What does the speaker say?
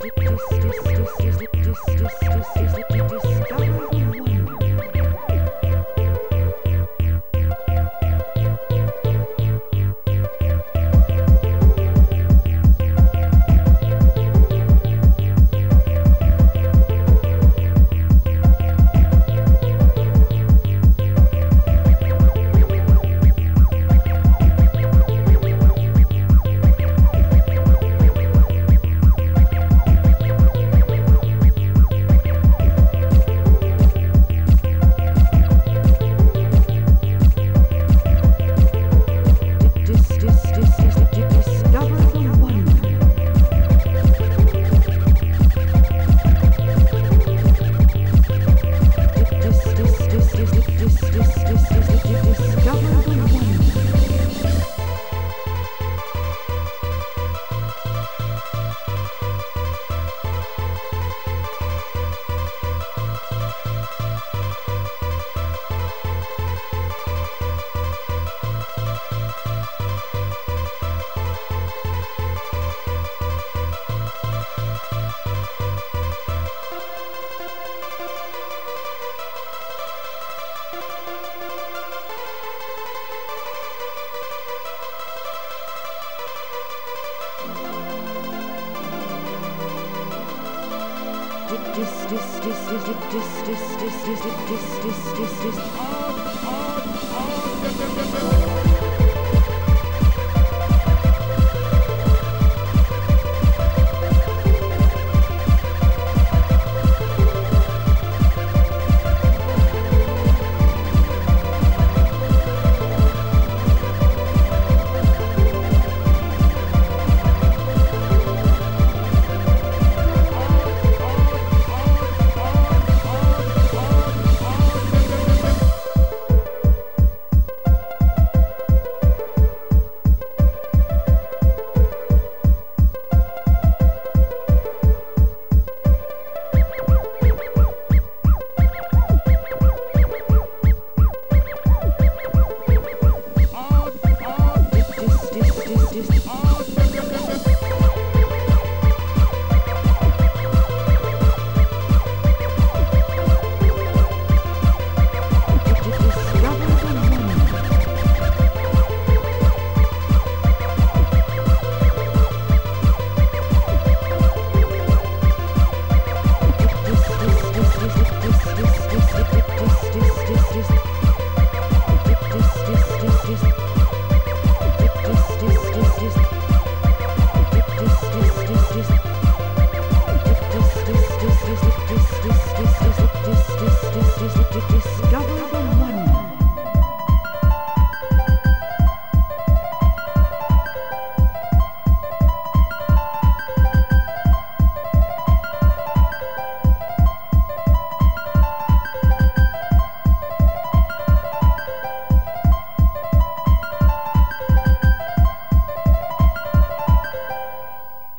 discover. Dis, dis, dis, dis, dis, dis, dis, dis, dis, dis, dis, dis, dis, dis, dis, dis.